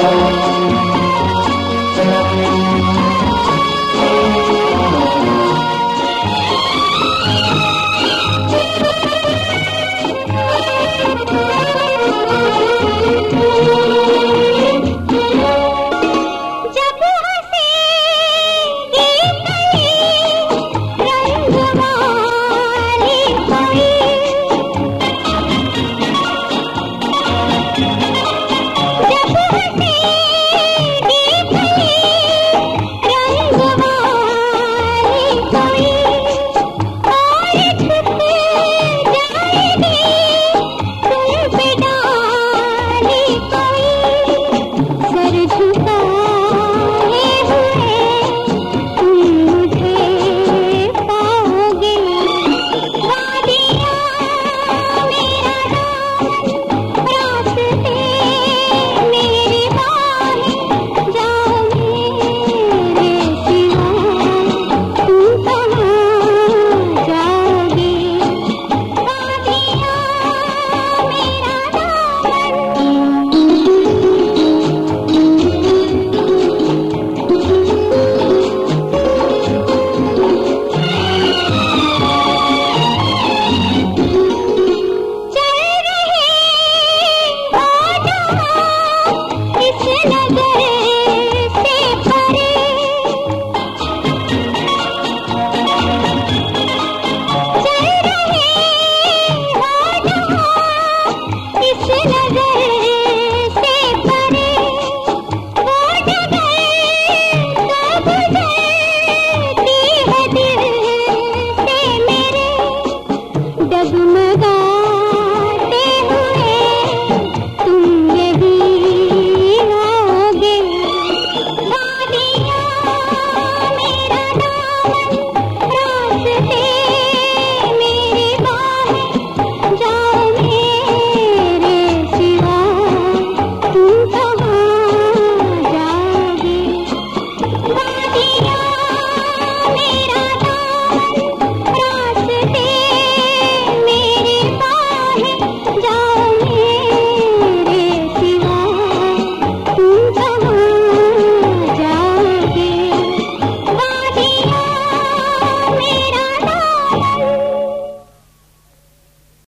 Música